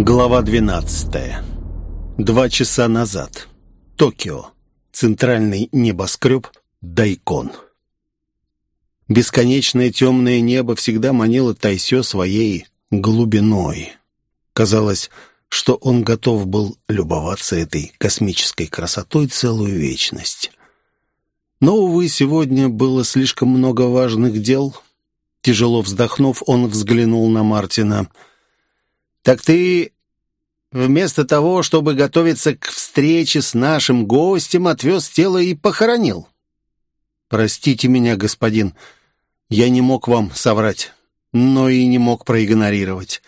Глава 12. Два часа назад. Токио. Центральный небоскреб Дайкон. Бесконечное темное небо всегда манило Тайсё своей глубиной. Казалось, что он готов был любоваться этой космической красотой целую вечность. Но, увы, сегодня было слишком много важных дел. Тяжело вздохнув, он взглянул на Мартина. «Так ты вместо того, чтобы готовиться к встрече с нашим гостем, отвез тело и похоронил?» «Простите меня, господин, я не мог вам соврать, но и не мог проигнорировать.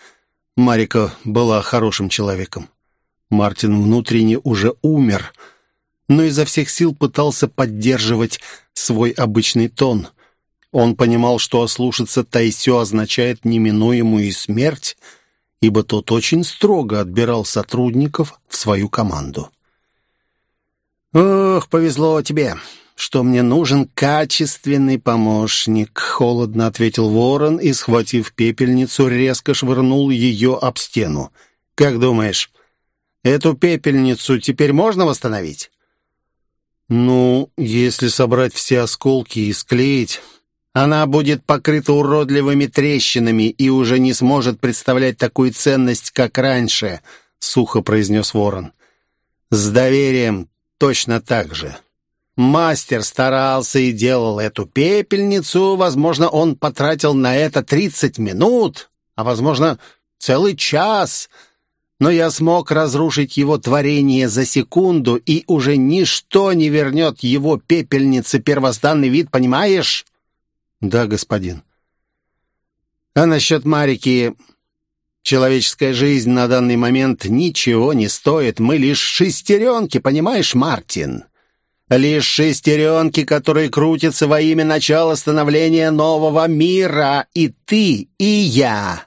Марика была хорошим человеком. Мартин внутренне уже умер, но изо всех сил пытался поддерживать свой обычный тон. Он понимал, что ослушаться Тайсё означает неминуемую смерть, ибо тот очень строго отбирал сотрудников в свою команду. «Ох, повезло тебе, что мне нужен качественный помощник», — холодно ответил ворон и, схватив пепельницу, резко швырнул ее об стену. «Как думаешь, эту пепельницу теперь можно восстановить?» «Ну, если собрать все осколки и склеить...» Она будет покрыта уродливыми трещинами и уже не сможет представлять такую ценность, как раньше», — сухо произнес ворон. «С доверием точно так же». Мастер старался и делал эту пепельницу. Возможно, он потратил на это 30 минут, а, возможно, целый час. Но я смог разрушить его творение за секунду, и уже ничто не вернет его пепельнице первозданный вид, понимаешь? Да, господин. А насчет Марики... Человеческая жизнь на данный момент ничего не стоит. Мы лишь шестеренки, понимаешь, Мартин? Лишь шестеренки, которые крутятся во имя начала становления нового мира. И ты, и я.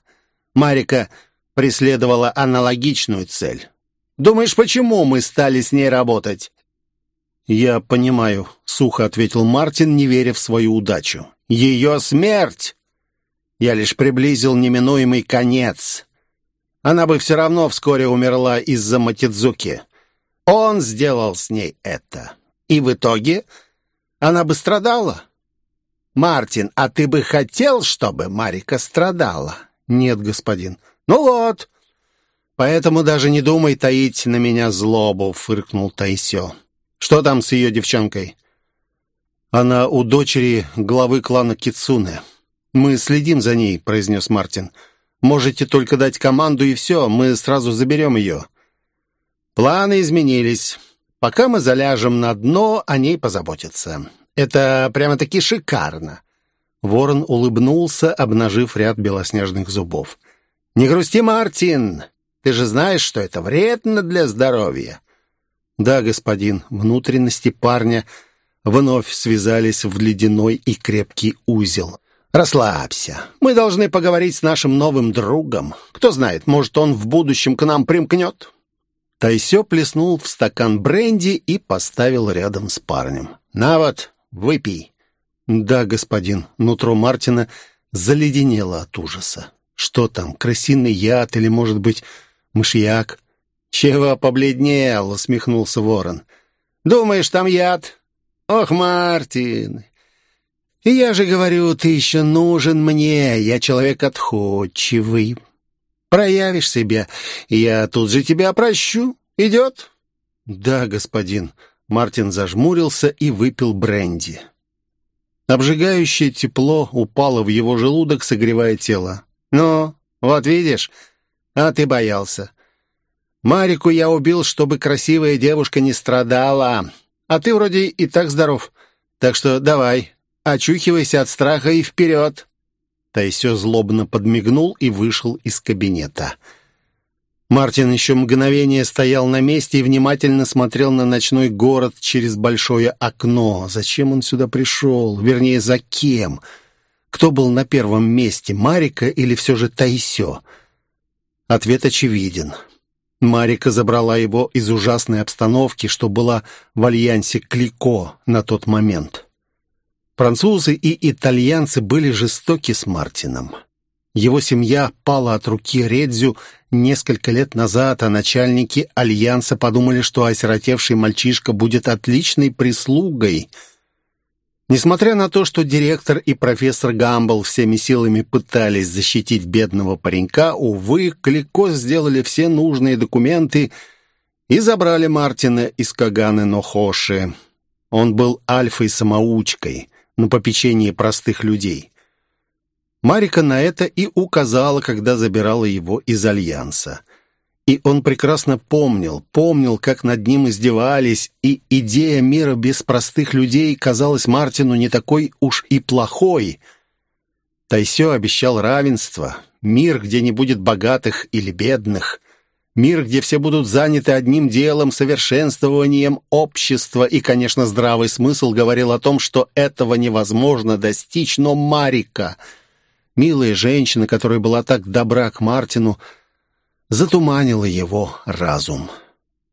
Марика преследовала аналогичную цель. Думаешь, почему мы стали с ней работать?» «Я понимаю», — сухо ответил Мартин, не веря в свою удачу. «Ее смерть!» Я лишь приблизил неминуемый конец. Она бы все равно вскоре умерла из-за Матидзуки. Он сделал с ней это. И в итоге она бы страдала. «Мартин, а ты бы хотел, чтобы Марика страдала?» «Нет, господин». «Ну вот». «Поэтому даже не думай таить на меня злобу», — фыркнул Тайсё. «Что там с ее девчонкой?» «Она у дочери главы клана Кицуне. Мы следим за ней», — произнес Мартин. «Можете только дать команду, и все, мы сразу заберем ее». «Планы изменились. Пока мы заляжем на дно, о ней позаботятся. Это прямо-таки шикарно». Ворон улыбнулся, обнажив ряд белоснежных зубов. «Не грусти, Мартин! Ты же знаешь, что это вредно для здоровья!» «Да, господин, внутренности парня вновь связались в ледяной и крепкий узел. «Расслабься. Мы должны поговорить с нашим новым другом. Кто знает, может, он в будущем к нам примкнет?» Тайсё плеснул в стакан бренди и поставил рядом с парнем. «На вот, выпей». «Да, господин». Нутро Мартина заледенело от ужаса. «Что там, крысиный яд или, может быть, мышьяк?» «Чего побледнел?» — усмехнулся ворон. «Думаешь, там яд?» «Ох, Мартин, я же говорю, ты еще нужен мне, я человек отходчивый. Проявишь себя, я тут же тебя прощу. Идет?» «Да, господин». Мартин зажмурился и выпил бренди. Обжигающее тепло упало в его желудок, согревая тело. «Ну, вот видишь, а ты боялся. Марику я убил, чтобы красивая девушка не страдала, а ты вроде и так здоров. Так что давай, очухивайся от страха и вперед!» Тайсё злобно подмигнул и вышел из кабинета. Мартин еще мгновение стоял на месте и внимательно смотрел на ночной город через большое окно. Зачем он сюда пришел? Вернее, за кем? Кто был на первом месте, Марика или все же Тайсё? Ответ очевиден. Марика забрала его из ужасной обстановки, что была в альянсе Клико на тот момент. Французы и итальянцы были жестоки с Мартином. Его семья пала от руки Редзю несколько лет назад, а начальники Альянса подумали, что осиротевший мальчишка будет отличной прислугой. Несмотря на то, что директор и профессор Гамбл всеми силами пытались защитить бедного паренька, увы, Клико сделали все нужные документы и забрали Мартина из Каганы Нохоши. Он был альфой-самоучкой на попечении простых людей. Марика на это и указала, когда забирала его из Альянса. И он прекрасно помнил, помнил, как над ним издевались, и идея мира без простых людей казалась Мартину не такой уж и плохой. Тайсё обещал равенство, мир, где не будет богатых или бедных, мир, где все будут заняты одним делом, совершенствованием общества, и, конечно, здравый смысл говорил о том, что этого невозможно достичь, но Марика — Милая женщина, которая была так добра к Мартину, затуманила его разум.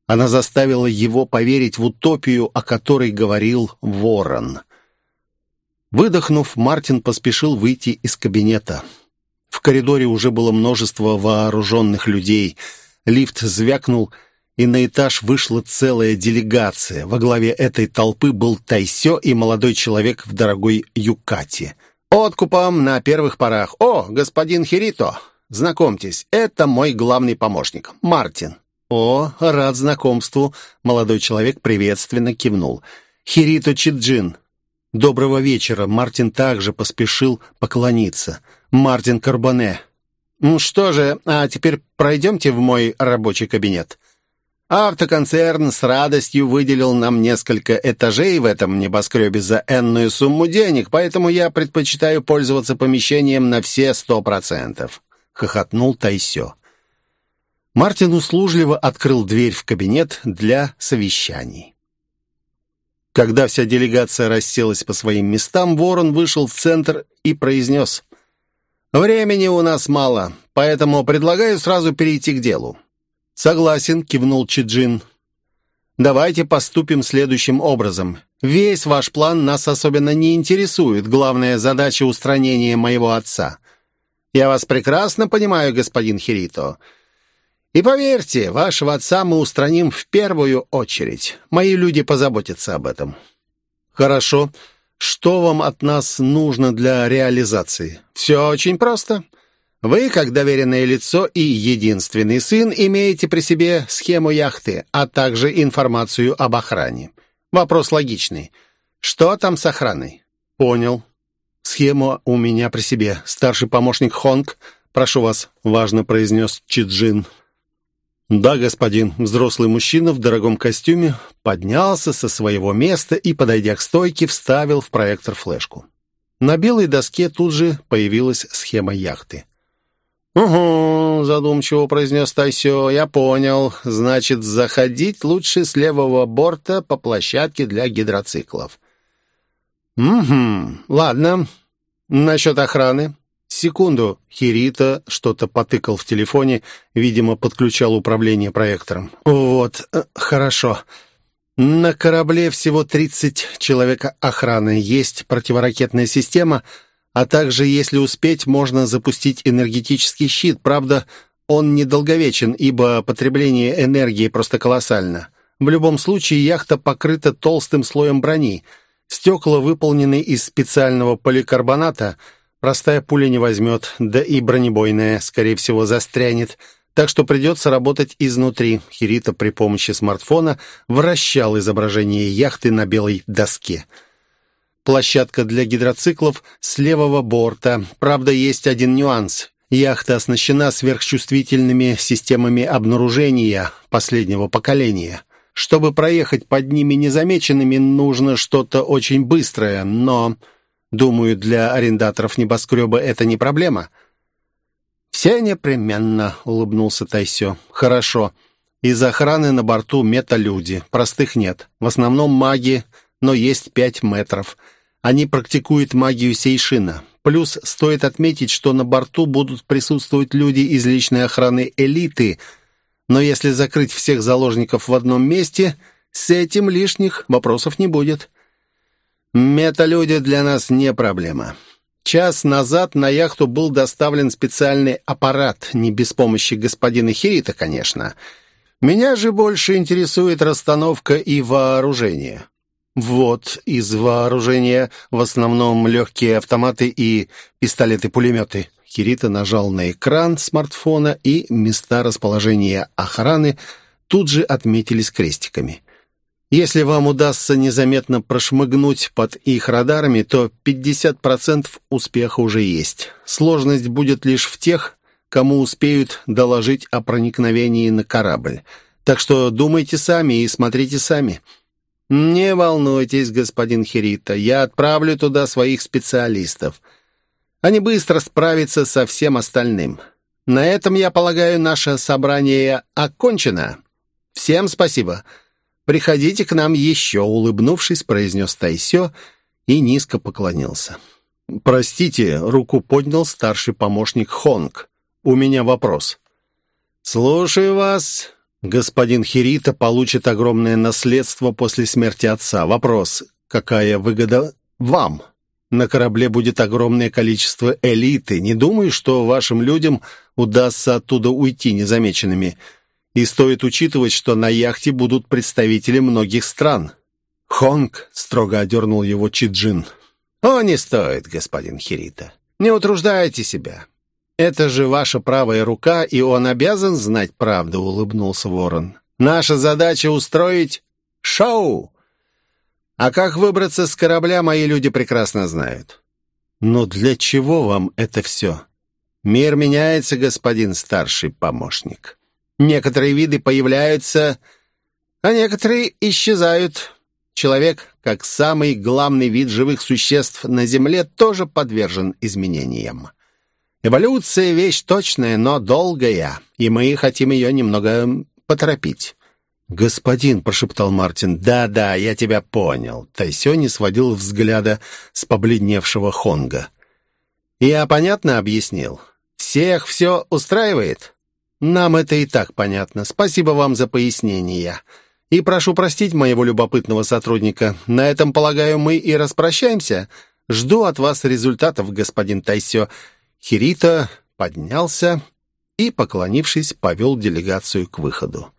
Она заставила его поверить в утопию, о которой говорил Ворон. Выдохнув, Мартин поспешил выйти из кабинета. В коридоре уже было множество вооруженных людей. Лифт звякнул, и на этаж вышла целая делегация. Во главе этой толпы был Тайсё и молодой человек в дорогой юкате — Откупом на первых порах. О, господин Хирито, знакомьтесь, это мой главный помощник, Мартин. О, рад знакомству. Молодой человек приветственно кивнул. Хирито Чиджин. Доброго вечера. Мартин также поспешил поклониться. Мартин Карбоне. Ну что же, а теперь пройдемте в мой рабочий кабинет. Автоконцерн с радостью выделил нам несколько этажей в этом небоскребе за энную сумму денег, поэтому я предпочитаю пользоваться помещением на все сто процентов», — хохотнул Тайсё. Мартин услужливо открыл дверь в кабинет для совещаний. Когда вся делегация расселась по своим местам, Ворон вышел в центр и произнес «Времени у нас мало, поэтому предлагаю сразу перейти к делу. «Согласен», — кивнул Чиджин. «Давайте поступим следующим образом. Весь ваш план нас особенно не интересует. Главная задача — устранение моего отца. Я вас прекрасно понимаю, господин Хирито. И поверьте, вашего отца мы устраним в первую очередь. Мои люди позаботятся об этом». «Хорошо. Что вам от нас нужно для реализации?» «Все очень просто. Вы, как доверенное лицо и единственный сын, имеете при себе схему яхты, а также информацию об охране. Вопрос логичный. Что там с охраной? Понял. Схема у меня при себе. Старший помощник Хонг, прошу вас, важно произнес Чиджин. «Да, господин». Взрослый мужчина в дорогом костюме поднялся со своего места и, подойдя к стойке, вставил в проектор флешку. На белой доске тут же появилась схема яхты. «Угу», — задумчиво произнес Тайсё, — «я понял. Значит, заходить лучше с левого борта по площадке для гидроциклов». «Угу, ладно. Насчет охраны?» «Секунду». Хирита что-то потыкал в телефоне, видимо, подключал управление проектором. «Вот, э, хорошо. На корабле всего 30 человек охраны. Есть противоракетная система — а также, если успеть, можно запустить энергетический щит. Правда, он недолговечен, ибо потребление энергии просто колоссально. В любом случае, яхта покрыта толстым слоем брони. Стекла выполнены из специального поликарбоната. Простая пуля не возьмет, да и бронебойная, скорее всего, застрянет. Так что придется работать изнутри. Хирита при помощи смартфона вращал изображение яхты на белой доске площадка для гидроциклов с левого борта. Правда, есть один нюанс. Яхта оснащена сверхчувствительными системами обнаружения последнего поколения. Чтобы проехать под ними незамеченными, нужно что-то очень быстрое, но, думаю, для арендаторов небоскреба это не проблема. «Все непременно», — улыбнулся Тайсё. «Хорошо. Из охраны на борту металюди. Простых нет. В основном маги, но есть пять метров. Они практикуют магию Сейшина. Плюс стоит отметить, что на борту будут присутствовать люди из личной охраны элиты, но если закрыть всех заложников в одном месте, с этим лишних вопросов не будет. Металюди для нас не проблема. Час назад на яхту был доставлен специальный аппарат, не без помощи господина Хирита, конечно. Меня же больше интересует расстановка и вооружение. Вот из вооружения в основном легкие автоматы и пистолеты-пулеметы. Хирита нажал на экран смартфона, и места расположения охраны тут же отметились крестиками. Если вам удастся незаметно прошмыгнуть под их радарами, то 50% успеха уже есть. Сложность будет лишь в тех, кому успеют доложить о проникновении на корабль. Так что думайте сами и смотрите сами. Не волнуйтесь, господин Хирита, я отправлю туда своих специалистов. Они быстро справятся со всем остальным. На этом, я полагаю, наше собрание окончено. Всем спасибо. Приходите к нам еще», — улыбнувшись, произнес Тайсё и низко поклонился. «Простите», — руку поднял старший помощник Хонг. «У меня вопрос». «Слушаю вас». Господин Хирита получит огромное наследство после смерти отца. Вопрос, какая выгода вам? На корабле будет огромное количество элиты. Не думаю, что вашим людям удастся оттуда уйти незамеченными. И стоит учитывать, что на яхте будут представители многих стран. Хонг строго одернул его Чиджин. «О, не стоит, господин Хирита. Не утруждайте себя. Это же ваша правая рука, и он обязан знать правду», — улыбнулся Ворон. «Наша задача — устроить шоу. А как выбраться с корабля, мои люди прекрасно знают». «Но для чего вам это все?» «Мир меняется, господин старший помощник». Некоторые виды появляются, а некоторые исчезают. Человек, как самый главный вид живых существ на Земле, тоже подвержен изменениям. Эволюция — вещь точная, но долгая, и мы хотим ее немного поторопить. «Господин», — прошептал Мартин, — «да-да, я тебя понял». Тайсё не сводил взгляда с побледневшего Хонга. «Я понятно объяснил? Всех все устраивает?» «Нам это и так понятно. Спасибо вам за пояснение. И прошу простить моего любопытного сотрудника. На этом, полагаю, мы и распрощаемся. Жду от вас результатов, господин Тайсё». Хирита поднялся и, поклонившись, повел делегацию к выходу.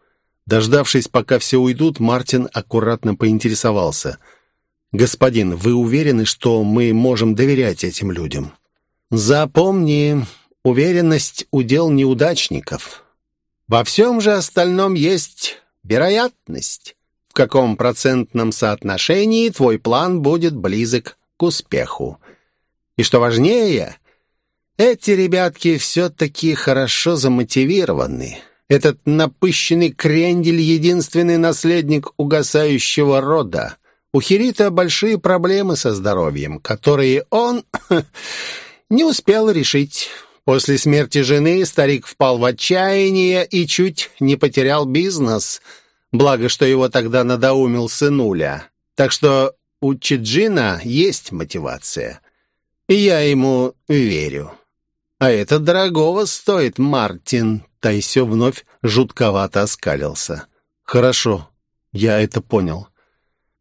Дождавшись, пока все уйдут, Мартин аккуратно поинтересовался. «Господин, вы уверены, что мы можем доверять этим людям?» «Запомни, Уверенность — удел неудачников. Во всем же остальном есть вероятность, в каком процентном соотношении твой план будет близок к успеху. И что важнее, эти ребятки все-таки хорошо замотивированы. Этот напыщенный крендель — единственный наследник угасающего рода. У Хирита большие проблемы со здоровьем, которые он не успел решить. После смерти жены старик впал в отчаяние и чуть не потерял бизнес. Благо, что его тогда надоумил сынуля. Так что у Чиджина есть мотивация. И я ему верю. А это дорогого стоит, Мартин. Тайсё вновь жутковато оскалился. Хорошо, я это понял.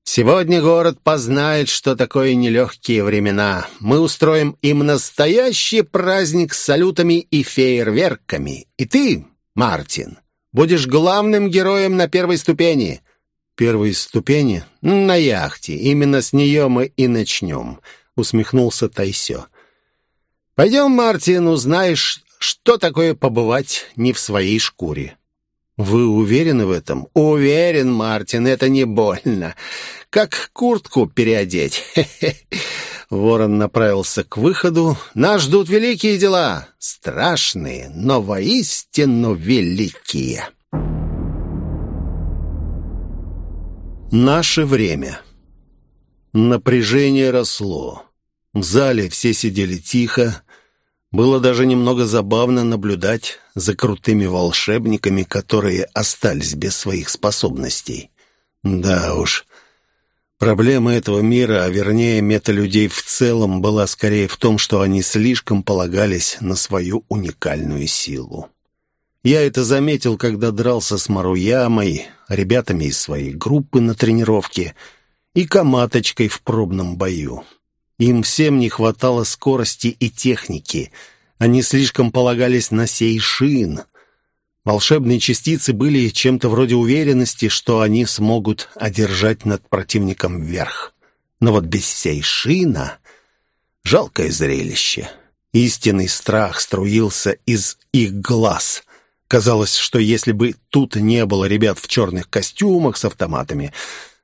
Сегодня город познает, что такое нелегкие времена. Мы устроим им настоящий праздник с салютами и фейерверками. И ты, Мартин, будешь главным героем на первой ступени». «Первой ступени?» «На яхте. Именно с нее мы и начнем», — усмехнулся Тайсё. «Пойдем, Мартин, узнаешь, что такое побывать не в своей шкуре». «Вы уверены в этом?» «Уверен, Мартин, это не больно. Как куртку переодеть». Ворон направился к выходу. «Нас ждут великие дела. Страшные, но воистину великие». Наше время. Напряжение росло. В зале все сидели тихо, было даже немного забавно наблюдать за крутыми волшебниками, которые остались без своих способностей. Да уж, проблема этого мира, а вернее металюдей в целом, была скорее в том, что они слишком полагались на свою уникальную силу. Я это заметил, когда дрался с Маруямой, ребятами из своей группы на тренировке и Каматочкой в пробном бою. Им всем не хватало скорости и техники. Они слишком полагались на сей шин. Волшебные частицы были чем-то вроде уверенности, что они смогут одержать над противником верх. Но вот без сей шина — жалкое зрелище. Истинный страх струился из их глаз. Казалось, что если бы тут не было ребят в черных костюмах с автоматами,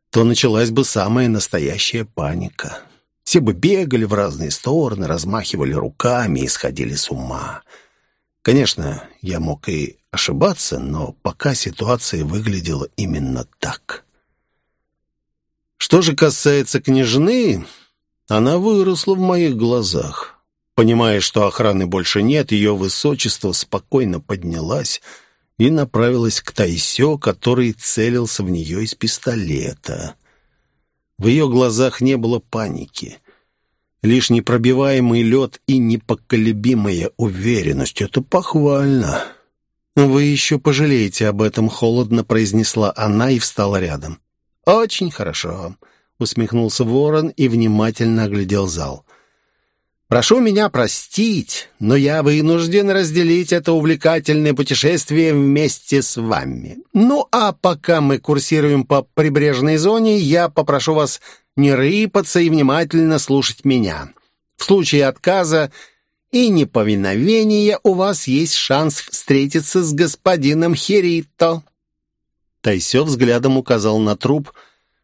то началась бы самая настоящая паника. Все бы бегали в разные стороны, размахивали руками и сходили с ума. Конечно, я мог и ошибаться, но пока ситуация выглядела именно так. Что же касается княжны, она выросла в моих глазах. Понимая, что охраны больше нет, ее высочество спокойно поднялась и направилась к Тайсё, который целился в нее из пистолета. В ее глазах не было паники. Лишь непробиваемый лед и непоколебимая уверенность. Это похвально. «Вы еще пожалеете об этом», — холодно произнесла она и встала рядом. «Очень хорошо», — усмехнулся ворон и внимательно оглядел зал. Прошу меня простить, но я вынужден разделить это увлекательное путешествие вместе с вами. Ну, а пока мы курсируем по прибрежной зоне, я попрошу вас не рыпаться и внимательно слушать меня. В случае отказа и неповиновения у вас есть шанс встретиться с господином Херито». Тайсё взглядом указал на труп,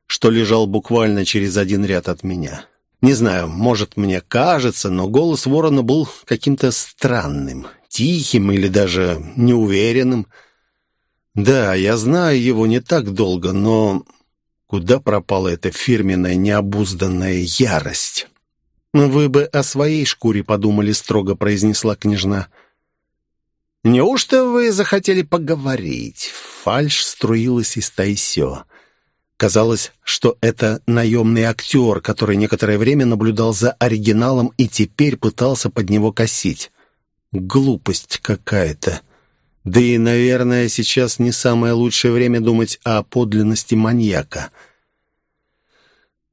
что лежал буквально через один ряд от меня. Не знаю, может, мне кажется, но голос ворона был каким-то странным, тихим или даже неуверенным. Да, я знаю его не так долго, но куда пропала эта фирменная необузданная ярость? «Вы бы о своей шкуре подумали», — строго произнесла княжна. «Неужто вы захотели поговорить?» Фальш струилась из Тайсё. Казалось, что это наемный актер, который некоторое время наблюдал за оригиналом и теперь пытался под него косить. Глупость какая-то. Да и, наверное, сейчас не самое лучшее время думать о подлинности маньяка.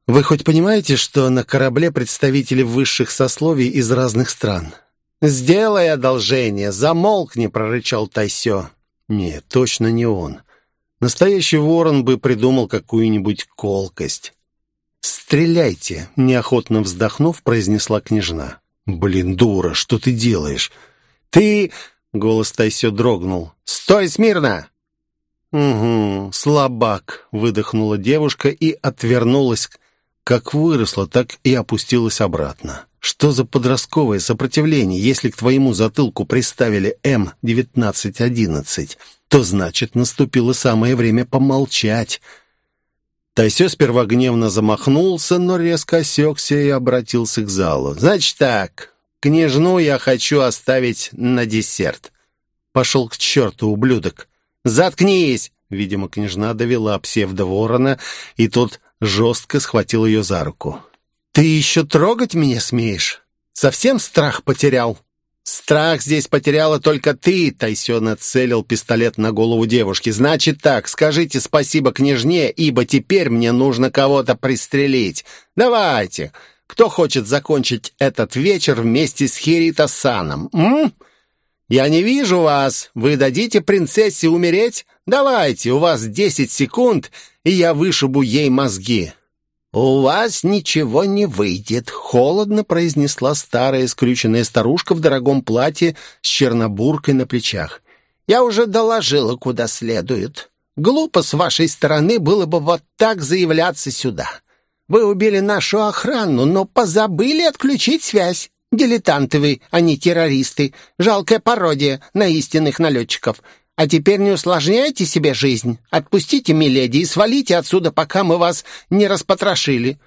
Вы хоть понимаете, что на корабле представители высших сословий из разных стран? «Сделай одолжение, замолкни», — прорычал Тайсё. «Нет, точно не он. Настоящий ворон бы придумал какую-нибудь колкость. «Стреляйте!» — неохотно вздохнув, произнесла княжна. «Блин, дура, что ты делаешь?» «Ты...» — голос Тайсё дрогнул. «Стой смирно!» «Угу, слабак!» — выдохнула девушка и отвернулась. Как выросла, так и опустилась обратно. «Что за подростковое сопротивление, если к твоему затылку приставили М-1911?» то значит, наступило самое время помолчать. Тайсё сперва гневно замахнулся, но резко осекся и обратился к залу. «Значит так, княжну я хочу оставить на десерт». «Пошел к черту, ублюдок!» «Заткнись!» Видимо, княжна довела псевдоворона, и тот жестко схватил ее за руку. «Ты еще трогать меня смеешь? Совсем страх потерял?» «Страх здесь потеряла только ты», — Тайсё нацелил пистолет на голову девушки. «Значит так, скажите спасибо княжне, ибо теперь мне нужно кого-то пристрелить. Давайте, кто хочет закончить этот вечер вместе с Хирита-саном? Я не вижу вас. Вы дадите принцессе умереть? Давайте, у вас десять секунд, и я вышибу ей мозги». «У вас ничего не выйдет», — холодно произнесла старая скрюченная старушка в дорогом платье с чернобуркой на плечах. «Я уже доложила, куда следует. Глупо с вашей стороны было бы вот так заявляться сюда. Вы убили нашу охрану, но позабыли отключить связь. Дилетанты вы, а не террористы. Жалкая пародия на истинных налетчиков. А теперь не усложняйте себе жизнь. Отпустите миледи и свалите отсюда, пока мы вас не распотрошили».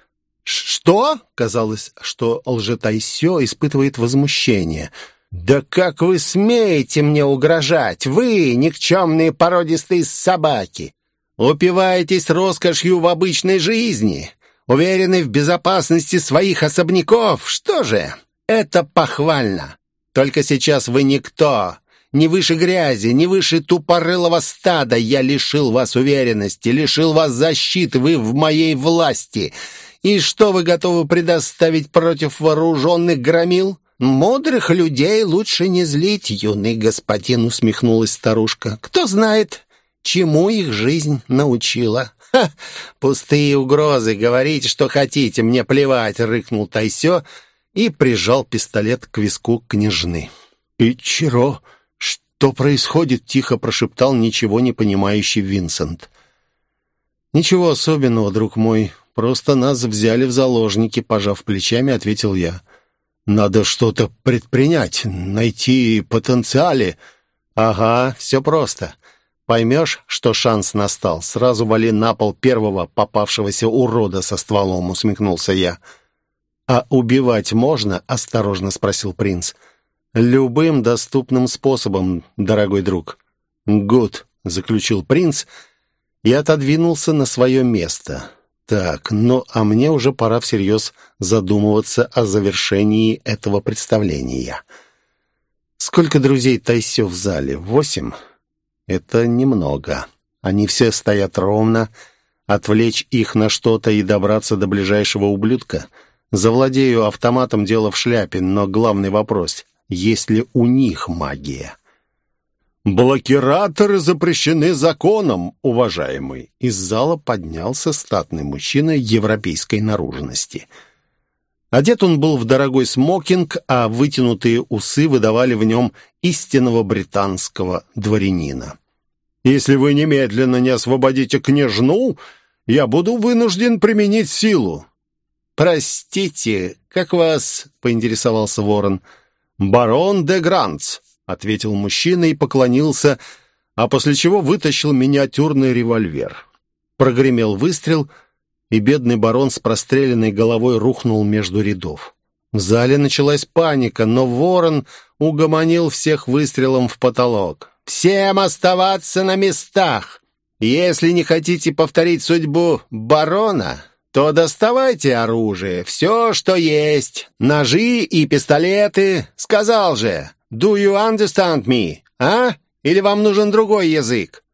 «Что?» — казалось, что лжетайсё испытывает возмущение. «Да как вы смеете мне угрожать? Вы, никчемные породистые собаки! Упиваетесь роскошью в обычной жизни, уверены в безопасности своих особняков. Что же, это похвально. Только сейчас вы никто, не выше грязи, не выше тупорылого стада я лишил вас уверенности, лишил вас защиты, вы в моей власти. И что вы готовы предоставить против вооруженных громил? Мудрых людей лучше не злить, юный господин, усмехнулась старушка. Кто знает, чему их жизнь научила. «Ха! Пустые угрозы, говорите, что хотите, мне плевать!» — рыкнул Тайсё и прижал пистолет к виску княжны. «Ичиро, что происходит?» — тихо прошептал ничего не понимающий Винсент. «Ничего особенного, друг мой. Просто нас взяли в заложники», — пожав плечами, ответил я. «Надо что-то предпринять, найти потенциале». «Ага, все просто. Поймешь, что шанс настал, сразу вали на пол первого попавшегося урода со стволом, усмехнулся я. «А убивать можно?» — осторожно спросил принц. «Любым доступным способом, дорогой друг». «Гуд», — заключил принц и отодвинулся на свое место. «Так, ну а мне уже пора всерьез задумываться о завершении этого представления». «Сколько друзей Тайсё в зале? Восемь?» Это немного. Они все стоят ровно. Отвлечь их на что-то и добраться до ближайшего ублюдка. Завладею автоматом, дело в шляпе, но главный вопрос — есть ли у них магия? «Блокираторы запрещены законом, уважаемый!» Из зала поднялся статный мужчина европейской наружности. Одет он был в дорогой смокинг, а вытянутые усы выдавали в нем истинного британского дворянина. «Если вы немедленно не освободите княжну, я буду вынужден применить силу». «Простите, как вас?» — поинтересовался ворон. «Барон де Гранц», — ответил мужчина и поклонился, а после чего вытащил миниатюрный револьвер. Прогремел выстрел, и бедный барон с простреленной головой рухнул между рядов. В зале началась паника, но ворон угомонил всех выстрелом в потолок. «Всем оставаться на местах! Если не хотите повторить судьбу барона, то доставайте оружие, все, что есть, ножи и пистолеты. Сказал же, do you understand me, а? Или вам нужен другой язык?»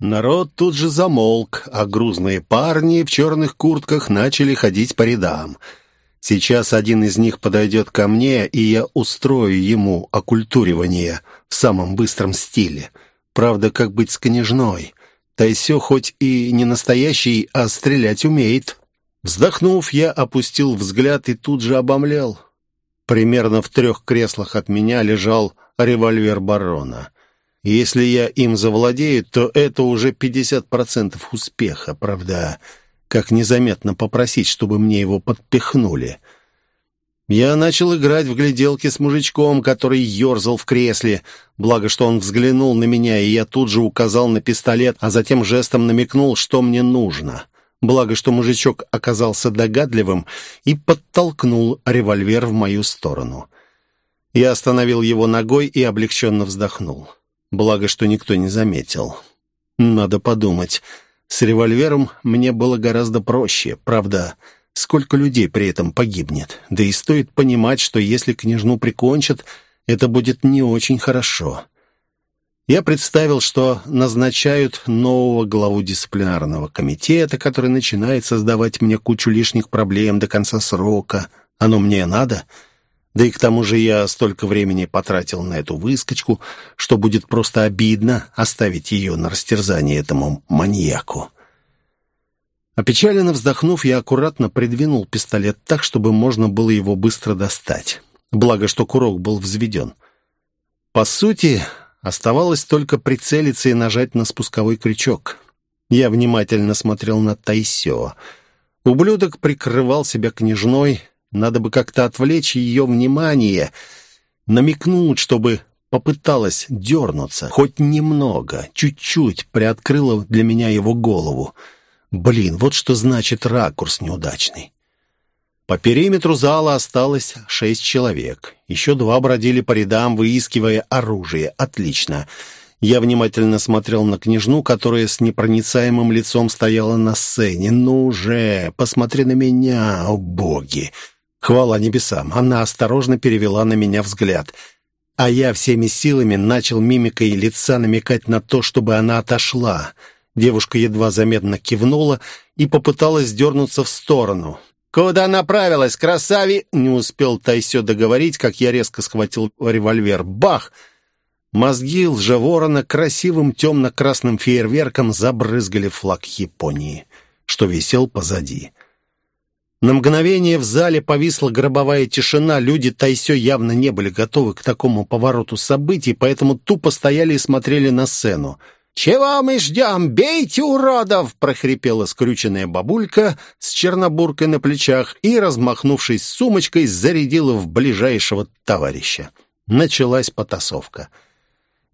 Народ тут же замолк, а грузные парни в черных куртках начали ходить по рядам — Сейчас один из них подойдет ко мне, и я устрою ему окультуривание в самом быстром стиле. Правда, как быть с княжной? Тайсё хоть и не настоящий, а стрелять умеет. Вздохнув, я опустил взгляд и тут же обомлел. Примерно в трех креслах от меня лежал револьвер барона. Если я им завладею, то это уже 50% успеха, правда как незаметно попросить, чтобы мне его подпихнули. Я начал играть в гляделки с мужичком, который ерзал в кресле. Благо, что он взглянул на меня, и я тут же указал на пистолет, а затем жестом намекнул, что мне нужно. Благо, что мужичок оказался догадливым и подтолкнул револьвер в мою сторону. Я остановил его ногой и облегченно вздохнул. Благо, что никто не заметил. Надо подумать. С револьвером мне было гораздо проще. Правда, сколько людей при этом погибнет. Да и стоит понимать, что если княжну прикончат, это будет не очень хорошо. Я представил, что назначают нового главу дисциплинарного комитета, который начинает создавать мне кучу лишних проблем до конца срока. Оно мне надо — да и к тому же я столько времени потратил на эту выскочку, что будет просто обидно оставить ее на растерзание этому маньяку. Опечаленно вздохнув, я аккуратно придвинул пистолет так, чтобы можно было его быстро достать. Благо, что курок был взведен. По сути, оставалось только прицелиться и нажать на спусковой крючок. Я внимательно смотрел на Тайсё. Ублюдок прикрывал себя княжной, надо бы как-то отвлечь ее внимание, намекнуть, чтобы попыталась дернуться, хоть немного, чуть-чуть приоткрыла для меня его голову. Блин, вот что значит ракурс неудачный. По периметру зала осталось шесть человек. Еще два бродили по рядам, выискивая оружие. Отлично. Я внимательно смотрел на княжну, которая с непроницаемым лицом стояла на сцене. «Ну же, посмотри на меня, о боги!» Хвала небесам, она осторожно перевела на меня взгляд. А я всеми силами начал мимикой лица намекать на то, чтобы она отошла. Девушка едва заметно кивнула и попыталась дернуться в сторону. «Куда направилась, красави?» Не успел Тайсё договорить, как я резко схватил револьвер. Бах! Мозги лжеворона красивым темно-красным фейерверком забрызгали флаг Японии, что висел позади. На мгновение в зале повисла гробовая тишина. Люди Тайсё явно не были готовы к такому повороту событий, поэтому тупо стояли и смотрели на сцену. «Чего мы ждем? Бейте, уродов!» — прохрипела скрюченная бабулька с чернобуркой на плечах и, размахнувшись сумочкой, зарядила в ближайшего товарища. Началась потасовка.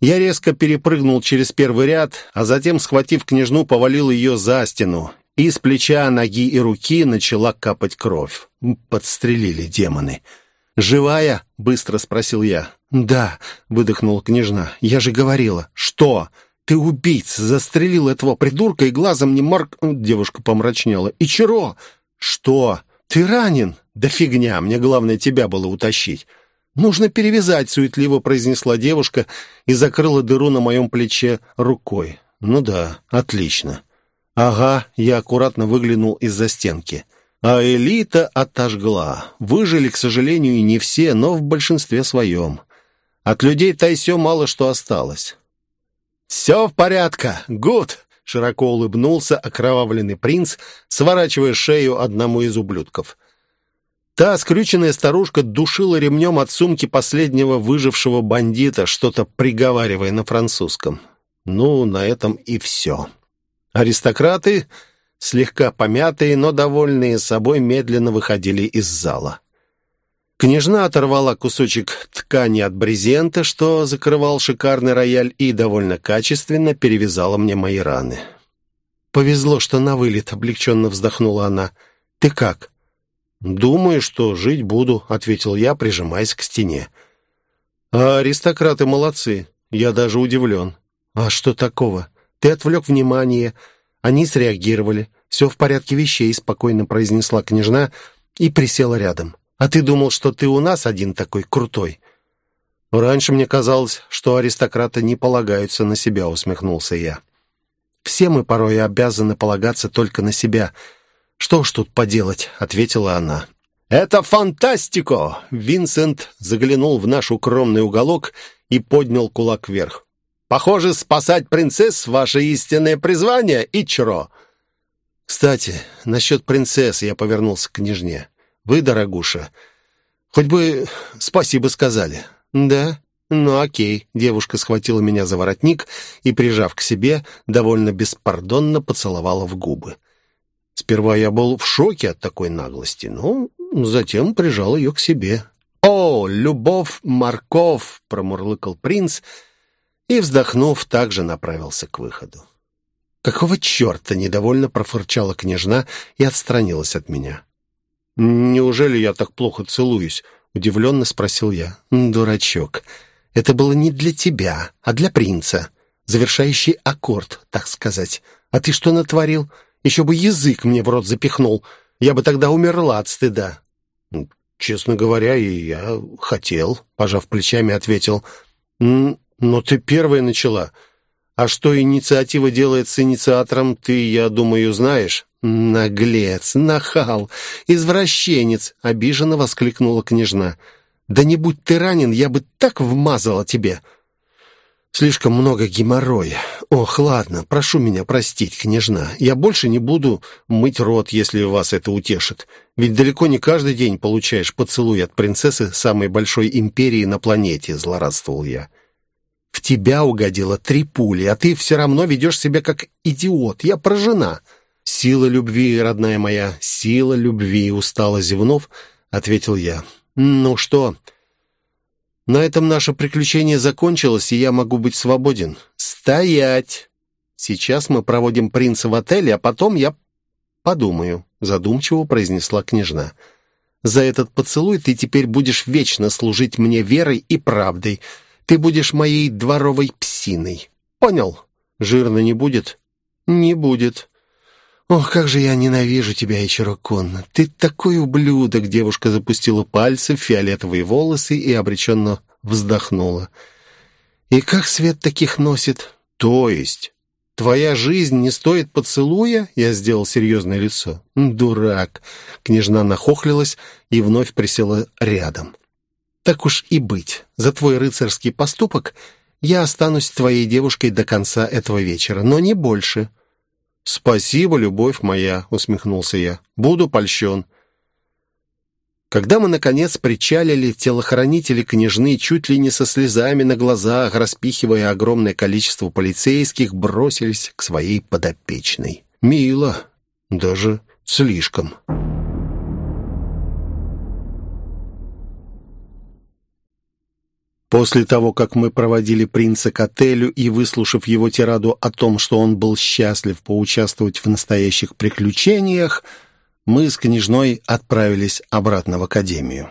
Я резко перепрыгнул через первый ряд, а затем, схватив княжну, повалил ее за стену. Из плеча, ноги и руки начала капать кровь. Подстрелили демоны. «Живая?» — быстро спросил я. «Да», — выдохнула княжна. «Я же говорила». «Что?» «Ты убийца! Застрелил этого придурка и глазом не морг...» Девушка помрачнела. «И чего?» «Что? Ты ранен?» «Да фигня, мне главное тебя было утащить». «Нужно перевязать», — суетливо произнесла девушка и закрыла дыру на моем плече рукой. «Ну да, отлично». «Ага», — я аккуратно выглянул из-за стенки. А элита отожгла. Выжили, к сожалению, и не все, но в большинстве своем. От людей Тайсё мало что осталось. «Все в порядке, гуд!» — широко улыбнулся окровавленный принц, сворачивая шею одному из ублюдков. Та скрюченная старушка душила ремнем от сумки последнего выжившего бандита, что-то приговаривая на французском. Ну, на этом и все. Аристократы, слегка помятые, но довольные собой, медленно выходили из зала. Княжна оторвала кусочек ткани от брезента, что закрывал шикарный рояль, и довольно качественно перевязала мне мои раны. «Повезло, что на вылет», — облегченно вздохнула она. «Ты как?» «Думаю, что жить буду», — ответил я, прижимаясь к стене. «А аристократы молодцы. Я даже удивлен». «А что такого? Ты отвлек внимание. Они среагировали. Все в порядке вещей», — спокойно произнесла княжна и присела рядом. А ты думал, что ты у нас один такой крутой?» «Раньше мне казалось, что аристократы не полагаются на себя», — усмехнулся я. «Все мы порой обязаны полагаться только на себя. Что ж тут поделать?» — ответила она. «Это фантастико!» Винсент заглянул в наш укромный уголок и поднял кулак вверх. «Похоже, спасать принцесс — ваше истинное призвание, Ичро!» «Кстати, насчет принцесс я повернулся к княжне. Вы, дорогуша, хоть бы спасибо сказали». «Да? Ну, окей». Девушка схватила меня за воротник и, прижав к себе, довольно беспардонно поцеловала в губы. Сперва я был в шоке от такой наглости, но затем прижал ее к себе. «О, любовь морков!» — промурлыкал принц и, вздохнув, также направился к выходу. «Какого черта?» — недовольно профырчала княжна и отстранилась от меня. «Неужели я так плохо целуюсь?» — удивленно спросил я. «Дурачок, это было не для тебя, а для принца. Завершающий аккорд, так сказать. А ты что натворил? Еще бы язык мне в рот запихнул. Я бы тогда умерла от стыда». «Честно говоря, и я хотел», — пожав плечами, ответил. «Но ты первая начала. А что инициатива делает с инициатором, ты, я думаю, знаешь». «Наглец, нахал, извращенец!» — обиженно воскликнула княжна. «Да не будь ты ранен, я бы так вмазала тебе!» «Слишком много геморроя. Ох, ладно, прошу меня простить, княжна. Я больше не буду мыть рот, если вас это утешит. Ведь далеко не каждый день получаешь поцелуй от принцессы самой большой империи на планете», — злорадствовал я. «В тебя угодило три пули, а ты все равно ведешь себя как идиот. Я поражена». «Сила любви, родная моя, сила любви», — устало зевнув, ответил я. «Ну что, на этом наше приключение закончилось, и я могу быть свободен». «Стоять! Сейчас мы проводим принца в отеле, а потом я подумаю», — задумчиво произнесла княжна. «За этот поцелуй ты теперь будешь вечно служить мне верой и правдой. Ты будешь моей дворовой псиной. Понял? Жирно не будет?» «Не будет». «Ох, как же я ненавижу тебя, Ичирокон! Ты такой ублюдок!» Девушка запустила пальцы в фиолетовые волосы и обреченно вздохнула. «И как свет таких носит?» «То есть?» Твоя жизнь не стоит поцелуя?» Я сделал серьезное лицо. «Дурак!» Княжна нахохлилась и вновь присела рядом. «Так уж и быть. За твой рыцарский поступок я останусь твоей девушкой до конца этого вечера, но не больше». «Спасибо, любовь моя», — усмехнулся я. «Буду польщен». Когда мы, наконец, причалили, телохранители княжны чуть ли не со слезами на глазах, распихивая огромное количество полицейских, бросились к своей подопечной. Мило, даже слишком. После того, как мы проводили принца к отелю и, выслушав его тираду о том, что он был счастлив поучаствовать в настоящих приключениях, мы с княжной отправились обратно в академию.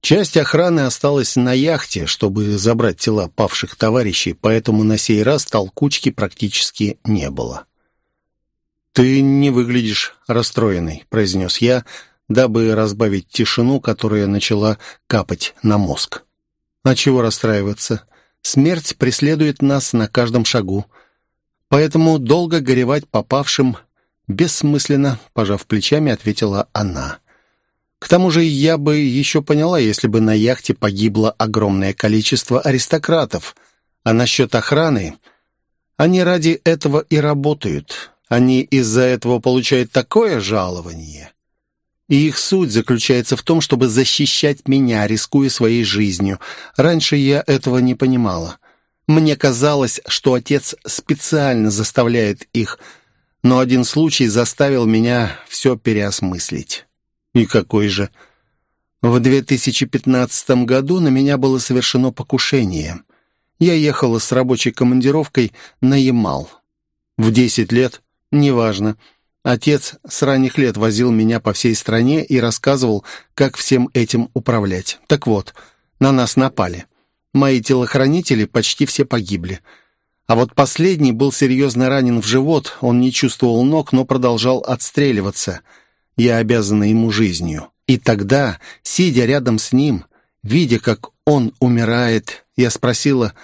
Часть охраны осталась на яхте, чтобы забрать тела павших товарищей, поэтому на сей раз толкучки практически не было. «Ты не выглядишь расстроенной», — произнес я, дабы разбавить тишину, которая начала капать на мозг. «А чего расстраиваться? Смерть преследует нас на каждом шагу. Поэтому долго горевать попавшим «Бессмысленно», — пожав плечами, ответила она. «К тому же я бы еще поняла, если бы на яхте погибло огромное количество аристократов. А насчет охраны... Они ради этого и работают. Они из-за этого получают такое жалование. И их суть заключается в том, чтобы защищать меня, рискуя своей жизнью. Раньше я этого не понимала. Мне казалось, что отец специально заставляет их но один случай заставил меня все переосмыслить. И какой же? В 2015 году на меня было совершено покушение. Я ехала с рабочей командировкой на Ямал. В 10 лет, неважно, отец с ранних лет возил меня по всей стране и рассказывал, как всем этим управлять. Так вот, на нас напали. Мои телохранители почти все погибли. А вот последний был серьезно ранен в живот, он не чувствовал ног, но продолжал отстреливаться. Я обязана ему жизнью. И тогда, сидя рядом с ним, видя, как он умирает, я спросила,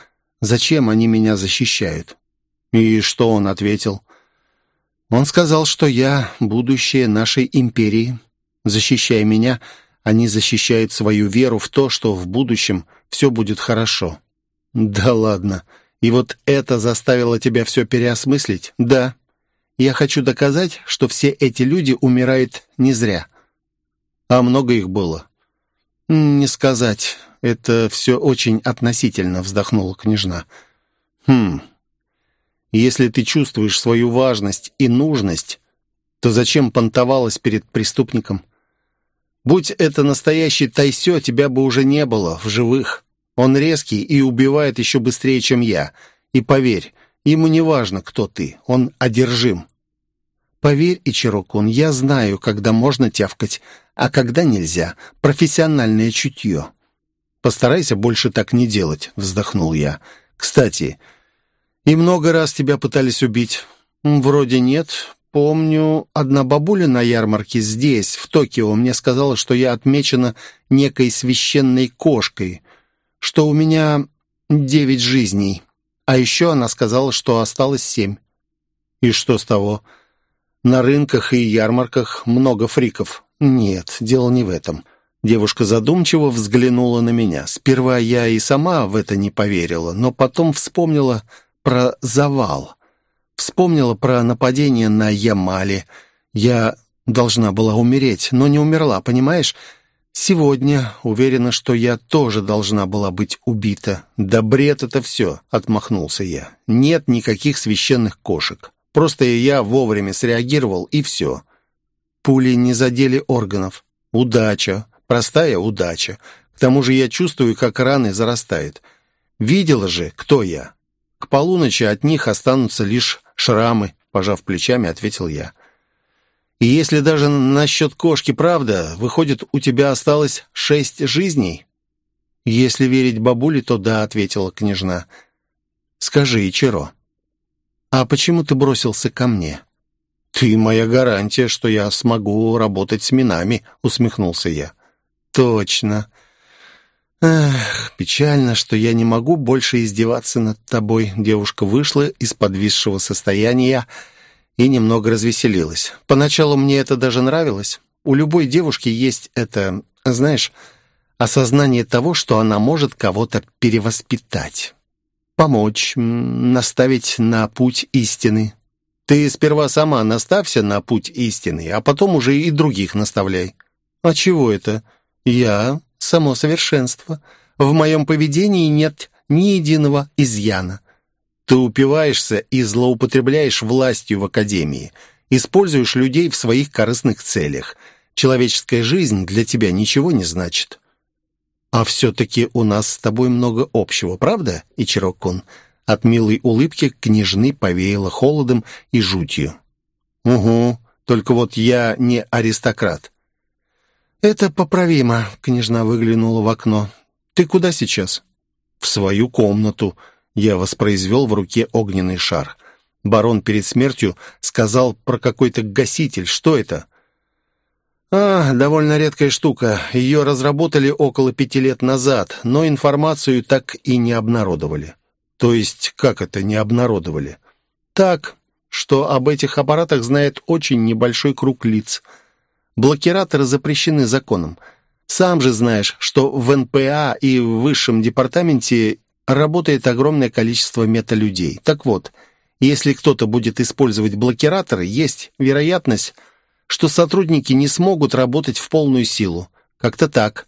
зачем они меня защищают. И что он ответил? Он сказал, что я будущее нашей империи. Защищая меня, они защищают свою веру в то, что в будущем все будет хорошо. Да ладно. И вот это заставило тебя все переосмыслить? Да. Я хочу доказать, что все эти люди умирают не зря. А много их было? Не сказать. Это все очень относительно, вздохнула княжна. Хм. Если ты чувствуешь свою важность и нужность, то зачем понтовалась перед преступником? Будь это настоящий Тайсё, тебя бы уже не было в живых. Он резкий и убивает еще быстрее, чем я. И поверь, ему не важно, кто ты, он одержим. Поверь, Ичирокун, я знаю, когда можно тявкать, а когда нельзя. Профессиональное чутье. Постарайся больше так не делать, вздохнул я. Кстати, и много раз тебя пытались убить. Вроде нет. Помню, одна бабуля на ярмарке здесь, в Токио, мне сказала, что я отмечена некой священной кошкой что у меня девять жизней. А еще она сказала, что осталось семь. И что с того? На рынках и ярмарках много фриков. Нет, дело не в этом. Девушка задумчиво взглянула на меня. Сперва я и сама в это не поверила, но потом вспомнила про завал. Вспомнила про нападение на Ямале. Я должна была умереть, но не умерла, понимаешь? «Сегодня уверена, что я тоже должна была быть убита». «Да бред это все», — отмахнулся я. «Нет никаких священных кошек. Просто я вовремя среагировал, и все». Пули не задели органов. Удача. Простая удача. К тому же я чувствую, как раны зарастают. Видела же, кто я. К полуночи от них останутся лишь шрамы, пожав плечами, ответил я. И если даже насчет кошки правда, выходит, у тебя осталось шесть жизней?» «Если верить бабуле, то да», — ответила княжна. «Скажи, Ичиро, а почему ты бросился ко мне?» «Ты моя гарантия, что я смогу работать с минами», — усмехнулся я. «Точно. «Эх, печально, что я не могу больше издеваться над тобой». Девушка вышла из подвисшего состояния и немного развеселилась. Поначалу мне это даже нравилось. У любой девушки есть это, знаешь, осознание того, что она может кого-то перевоспитать, помочь, наставить на путь истины. Ты сперва сама наставься на путь истины, а потом уже и других наставляй. А чего это? Я — само совершенство. В моем поведении нет ни единого изъяна. Ты упиваешься и злоупотребляешь властью в Академии, используешь людей в своих корыстных целях. Человеческая жизнь для тебя ничего не значит. А все-таки у нас с тобой много общего, правда, Ичирокун? От милой улыбки княжны повеяло холодом и жутью. «Угу, только вот я не аристократ». «Это поправимо», — княжна выглянула в окно. «Ты куда сейчас?» «В свою комнату». Я воспроизвел в руке огненный шар. Барон перед смертью сказал про какой-то гаситель. Что это? А, довольно редкая штука. Ее разработали около пяти лет назад, но информацию так и не обнародовали. То есть, как это не обнародовали? Так, что об этих аппаратах знает очень небольшой круг лиц. Блокираторы запрещены законом. Сам же знаешь, что в НПА и в высшем департаменте работает огромное количество металюдей. Так вот, если кто-то будет использовать блокираторы, есть вероятность что сотрудники не смогут работать в полную силу. Как-то так.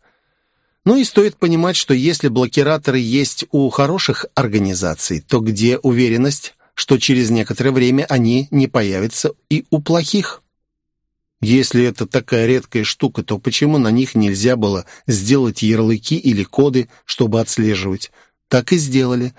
Ну и стоит понимать, что если блокираторы есть у хороших организаций, то где уверенность, что через некоторое время они не появятся и у плохих? Если это такая редкая штука, то почему на них нельзя было сделать ярлыки или коды, чтобы отслеживать? Так и сделали.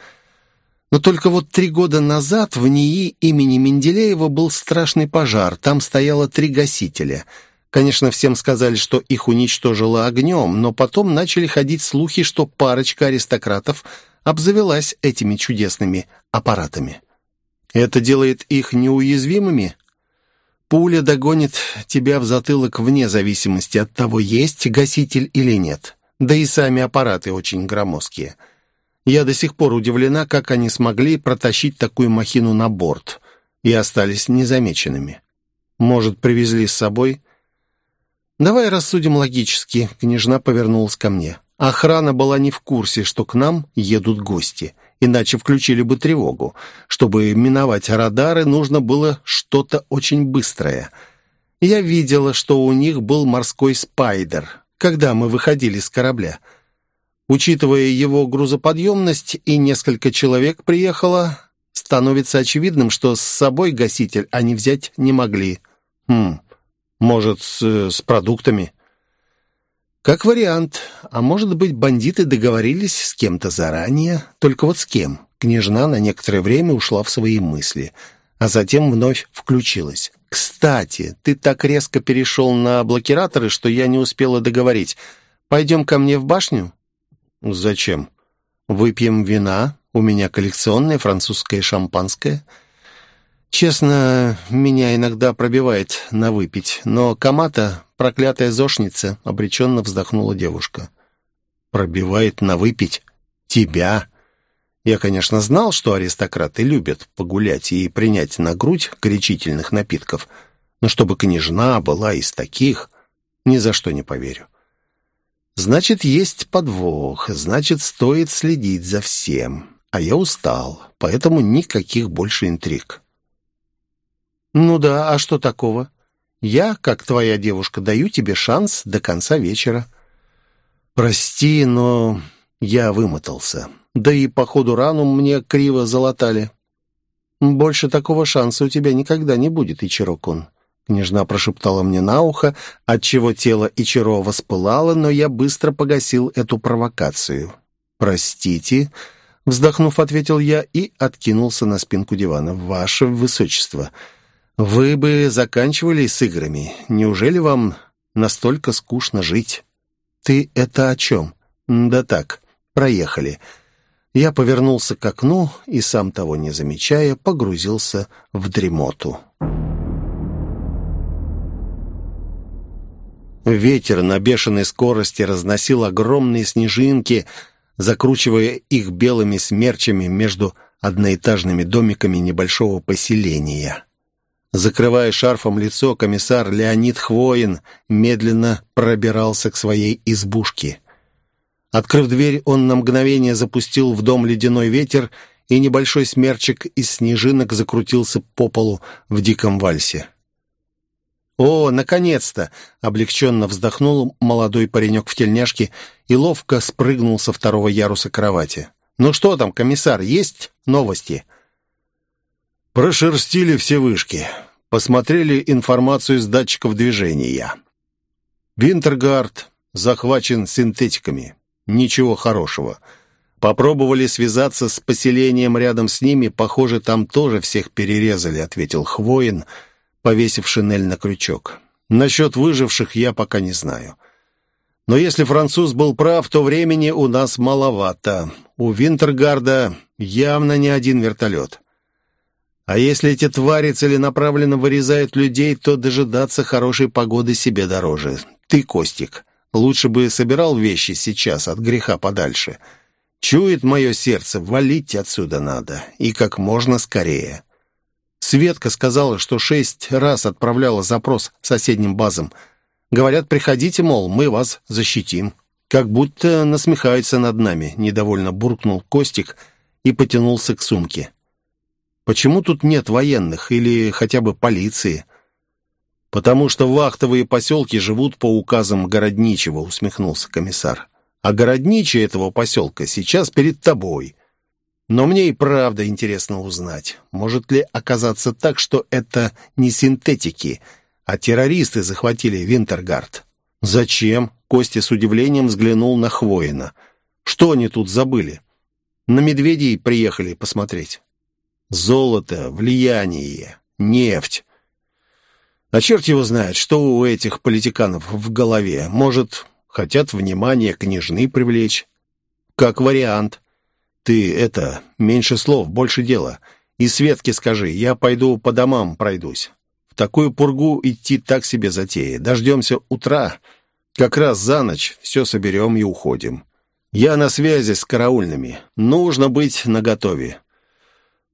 Но только вот три года назад в НИИ имени Менделеева был страшный пожар. Там стояло три гасителя. Конечно, всем сказали, что их уничтожило огнем, но потом начали ходить слухи, что парочка аристократов обзавелась этими чудесными аппаратами. Это делает их неуязвимыми? Пуля догонит тебя в затылок вне зависимости от того, есть гаситель или нет. Да и сами аппараты очень громоздкие – я до сих пор удивлена, как они смогли протащить такую махину на борт и остались незамеченными. Может, привезли с собой? Давай рассудим логически. Княжна повернулась ко мне. Охрана была не в курсе, что к нам едут гости, иначе включили бы тревогу. Чтобы миновать радары, нужно было что-то очень быстрое. Я видела, что у них был морской спайдер, когда мы выходили с корабля — Учитывая его грузоподъемность и несколько человек приехало, становится очевидным, что с собой гаситель они взять не могли. Хм, может, с, с продуктами? Как вариант. А может быть, бандиты договорились с кем-то заранее? Только вот с кем? Княжна на некоторое время ушла в свои мысли, а затем вновь включилась. «Кстати, ты так резко перешел на блокираторы, что я не успела договорить. Пойдем ко мне в башню?» «Зачем? Выпьем вина? У меня коллекционное французское шампанское». «Честно, меня иногда пробивает на выпить, но Камата — проклятая зошница», — обреченно вздохнула девушка. «Пробивает на выпить? Тебя?» Я, конечно, знал, что аристократы любят погулять и принять на грудь горячительных напитков, но чтобы княжна была из таких, ни за что не поверю. Значит, есть подвох, значит, стоит следить за всем. А я устал, поэтому никаких больше интриг. Ну да, а что такого? Я, как твоя девушка, даю тебе шанс до конца вечера. Прости, но я вымотался. Да и по ходу рану мне криво залатали. Больше такого шанса у тебя никогда не будет, Ичирокун. Княжна прошептала мне на ухо, отчего тело Ичиро воспылало, но я быстро погасил эту провокацию. «Простите», — вздохнув, ответил я и откинулся на спинку дивана. «Ваше Высочество, вы бы заканчивали с играми. Неужели вам настолько скучно жить?» «Ты это о чем?» «Да так, проехали». Я повернулся к окну и, сам того не замечая, погрузился в дремоту. Ветер на бешеной скорости разносил огромные снежинки, закручивая их белыми смерчами между одноэтажными домиками небольшого поселения. Закрывая шарфом лицо, комиссар Леонид Хвоин медленно пробирался к своей избушке. Открыв дверь, он на мгновение запустил в дом ледяной ветер, и небольшой смерчик из снежинок закрутился по полу в диком вальсе. «О, наконец-то!» — облегченно вздохнул молодой паренек в тельняшке и ловко спрыгнул со второго яруса кровати. «Ну что там, комиссар, есть новости?» Прошерстили все вышки. Посмотрели информацию с датчиков движения. Винтергард захвачен синтетиками. Ничего хорошего. Попробовали связаться с поселением рядом с ними. Похоже, там тоже всех перерезали, ответил Хвоин, повесив шинель на крючок. Насчет выживших я пока не знаю. Но если француз был прав, то времени у нас маловато. У Винтергарда явно не один вертолет. А если эти твари целенаправленно вырезают людей, то дожидаться хорошей погоды себе дороже. Ты, Костик, лучше бы собирал вещи сейчас от греха подальше. Чует мое сердце, валить отсюда надо, и как можно скорее. Светка сказала, что шесть раз отправляла запрос соседним базам. Говорят, приходите, мол, мы вас защитим. Как будто насмехаются над нами, недовольно буркнул Костик и потянулся к сумке. Почему тут нет военных или хотя бы полиции? Потому что вахтовые поселки живут по указам Городничего, усмехнулся комиссар. А Городничий этого поселка сейчас перед тобой. Но мне и правда интересно узнать, может ли оказаться так, что это не синтетики, а террористы захватили Винтергард. Зачем? Костя с удивлением взглянул на Хвоина. Что они тут забыли? На медведей приехали посмотреть. Золото, влияние, нефть. А черт его знает, что у этих политиканов в голове. Может, хотят внимание княжны привлечь? Как вариант. Ты, это, меньше слов, больше дела. И Светке скажи, я пойду по домам пройдусь. В такую пургу идти так себе затея. Дождемся утра. Как раз за ночь все соберем и уходим. Я на связи с караульными. Нужно быть наготове.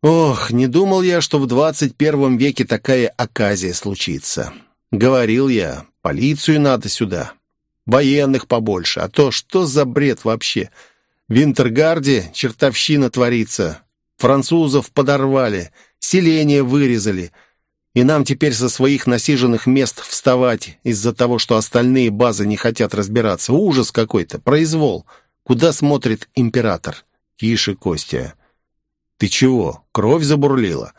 Ох, не думал я, что в двадцать первом веке такая оказия случится. Говорил я, полицию надо сюда. Военных побольше. А то что за бред вообще? В Винтергарде чертовщина творится. Французов подорвали, селение вырезали. И нам теперь со своих насиженных мест вставать из-за того, что остальные базы не хотят разбираться. Ужас какой-то, произвол. Куда смотрит император? Тише, Костя. «Ты чего? Кровь забурлила?»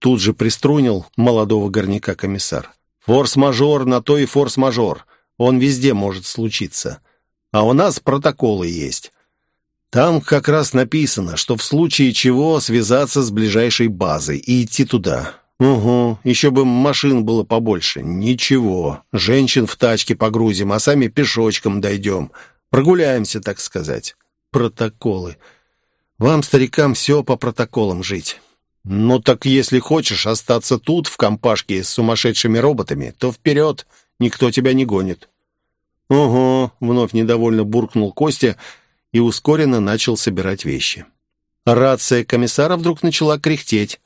Тут же приструнил молодого горняка комиссар. «Форс-мажор на то и форс-мажор. Он везде может случиться. А у нас протоколы есть. Там как раз написано, что в случае чего связаться с ближайшей базой и идти туда. Угу, еще бы машин было побольше. Ничего, женщин в тачке погрузим, а сами пешочком дойдем. Прогуляемся, так сказать. Протоколы. Вам, старикам, все по протоколам жить. Ну так если хочешь остаться тут, в компашке с сумасшедшими роботами, то вперед, никто тебя не гонит». «Ого!» — вновь недовольно буркнул Костя и ускоренно начал собирать вещи. Рация комиссара вдруг начала кряхтеть.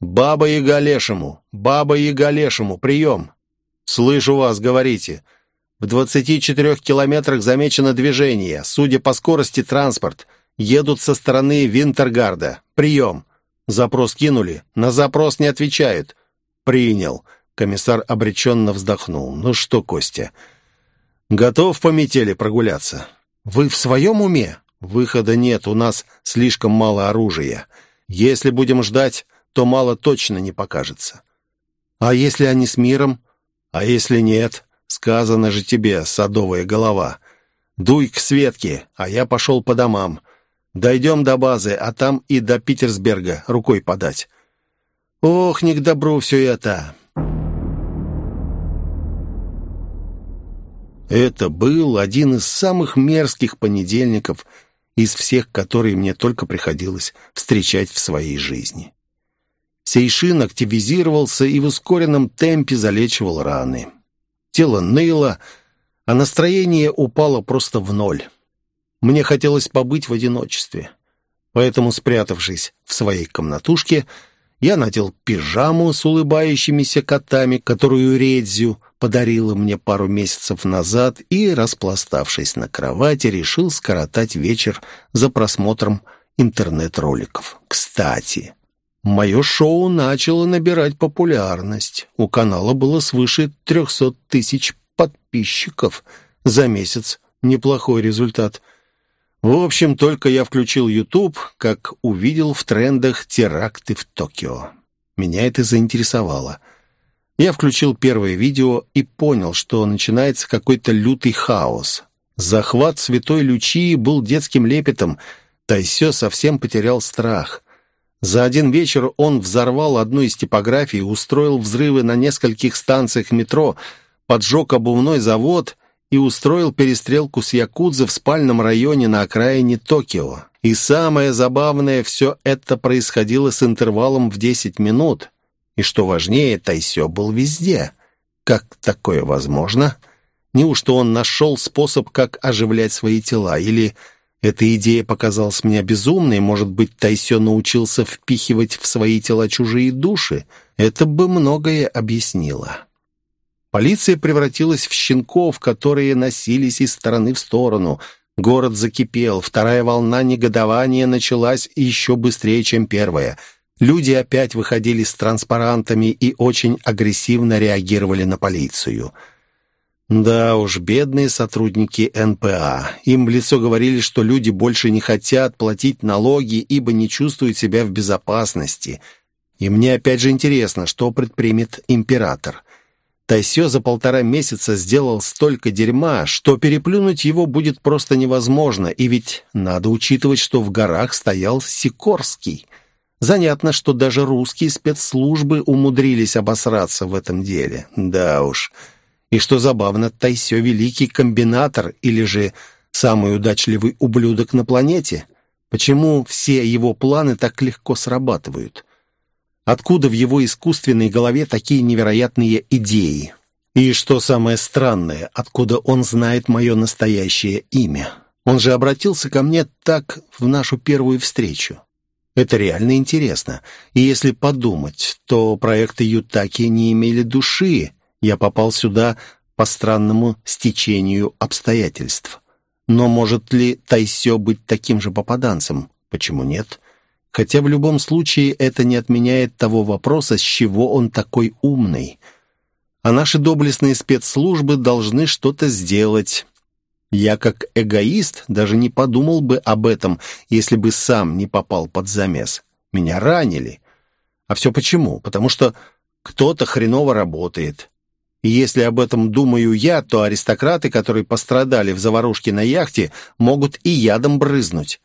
«Баба-яга лешему! Баба-яга лешему! Прием!» «Слышу вас, говорите. В двадцати четырех километрах замечено движение. Судя по скорости, транспорт. Едут со стороны Винтергарда. Прием. Запрос кинули. На запрос не отвечают. Принял. Комиссар обреченно вздохнул. Ну что, Костя, готов по метели прогуляться? Вы в своем уме? Выхода нет, у нас слишком мало оружия. Если будем ждать, то мало точно не покажется. А если они с миром? А если нет? Сказано же тебе, садовая голова. Дуй к Светке, а я пошел по домам. Дойдем до базы, а там и до Питерсберга рукой подать. Ох, не к добру все это. Это был один из самых мерзких понедельников из всех, которые мне только приходилось встречать в своей жизни. Сейшин активизировался и в ускоренном темпе залечивал раны. Тело ныло, а настроение упало просто в ноль. Мне хотелось побыть в одиночестве. Поэтому, спрятавшись в своей комнатушке, я надел пижаму с улыбающимися котами, которую Редзю подарила мне пару месяцев назад, и, распластавшись на кровати, решил скоротать вечер за просмотром интернет-роликов. Кстати, мое шоу начало набирать популярность. У канала было свыше 300 тысяч подписчиков за месяц. Неплохой результат. В общем, только я включил YouTube, как увидел в трендах теракты в Токио. Меня это заинтересовало. Я включил первое видео и понял, что начинается какой-то лютый хаос. Захват Святой Лючии был детским лепетом. Тайсё совсем потерял страх. За один вечер он взорвал одну из типографий, устроил взрывы на нескольких станциях метро, поджег обувной завод и устроил перестрелку с якудза в спальном районе на окраине Токио. И самое забавное, все это происходило с интервалом в 10 минут. И что важнее, Тайсё был везде. Как такое возможно? Неужто он нашел способ, как оживлять свои тела? Или эта идея показалась мне безумной? Может быть, Тайсё научился впихивать в свои тела чужие души? Это бы многое объяснило. Полиция превратилась в щенков, которые носились из стороны в сторону. Город закипел, вторая волна негодования началась еще быстрее, чем первая. Люди опять выходили с транспарантами и очень агрессивно реагировали на полицию. Да уж, бедные сотрудники НПА. Им в лицо говорили, что люди больше не хотят платить налоги, ибо не чувствуют себя в безопасности. И мне опять же интересно, что предпримет император. Тайсё за полтора месяца сделал столько дерьма, что переплюнуть его будет просто невозможно, и ведь надо учитывать, что в горах стоял Сикорский. Занятно, что даже русские спецслужбы умудрились обосраться в этом деле. Да уж. И что забавно, Тайсё великий комбинатор или же самый удачливый ублюдок на планете. Почему все его планы так легко срабатывают? Откуда в его искусственной голове такие невероятные идеи? И что самое странное, откуда он знает мое настоящее имя? Он же обратился ко мне так в нашу первую встречу. Это реально интересно. И если подумать, то проекты Ютаки не имели души. Я попал сюда по странному стечению обстоятельств. Но может ли Тайсё быть таким же попаданцем? Почему нет? Хотя в любом случае это не отменяет того вопроса, с чего он такой умный. А наши доблестные спецслужбы должны что-то сделать. Я как эгоист даже не подумал бы об этом, если бы сам не попал под замес. Меня ранили. А все почему? Потому что кто-то хреново работает. И если об этом думаю я, то аристократы, которые пострадали в заварушке на яхте, могут и ядом брызнуть.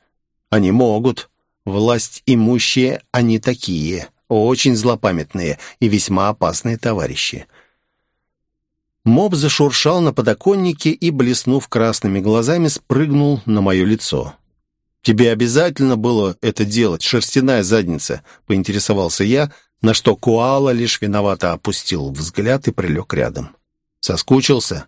Они могут. Власть имущие они такие, очень злопамятные и весьма опасные товарищи. Моб зашуршал на подоконнике и, блеснув красными глазами, спрыгнул на мое лицо. «Тебе обязательно было это делать, шерстяная задница?» — поинтересовался я, на что Куала лишь виновато опустил взгляд и прилег рядом. «Соскучился?»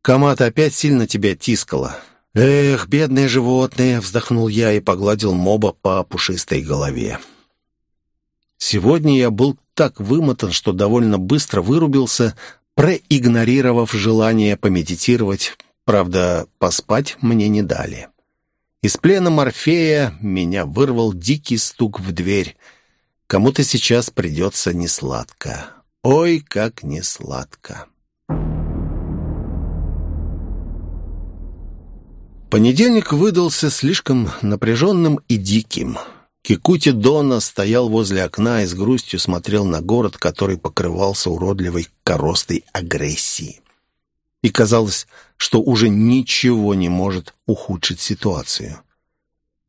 «Камата опять сильно тебя тискала. «Эх, бедные животные!» — вздохнул я и погладил моба по пушистой голове. Сегодня я был так вымотан, что довольно быстро вырубился, проигнорировав желание помедитировать. Правда, поспать мне не дали. Из плена Морфея меня вырвал дикий стук в дверь. Кому-то сейчас придется несладко. Ой, как несладко. Понедельник выдался слишком напряженным и диким. Кикути Дона стоял возле окна и с грустью смотрел на город, который покрывался уродливой коростой агрессии. И казалось, что уже ничего не может ухудшить ситуацию.